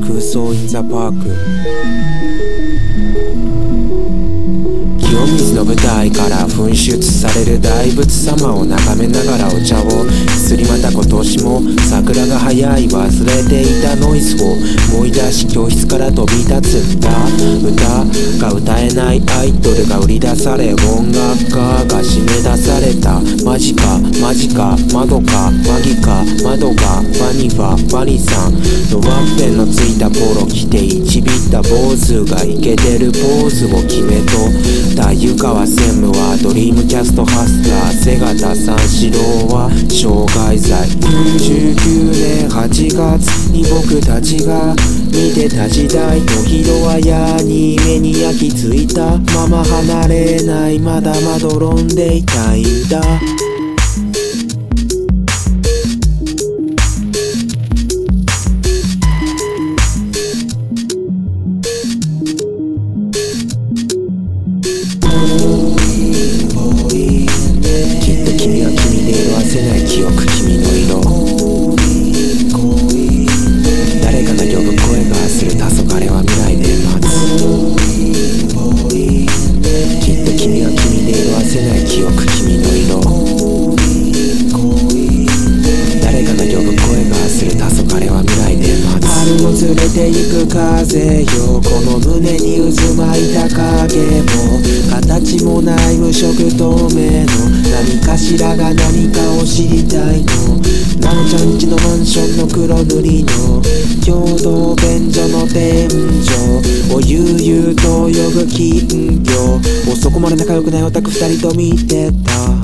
空想インザパーク。清水の舞台から噴出される大仏様を。眺めながらお茶をすりまた今年も桜が早い忘れていたノイズを。思い出し教室から飛び立つ歌歌が歌えないアイドルが売り出され音楽家が締め出された。マジかマジか窓かマギか窓がバニファバニさん。のワッペンのついた坊主がイケてるポーズを決めとった湯川専務はドリームキャストハスラー瀬形三四郎は障害罪19年8月に僕たちが見てた時代のヒロアヤに目に焼き付いたまま離れないまだまどろんでいたいんだ風よこの胸に渦巻いた影も形もない無色透明の何かしらが何かを知りたいの。ナノちゃんちのマンションの黒塗りの共同便所の天井。を悠々と泳ぐ金魚をそこまで仲良くないオタク二人と見てた。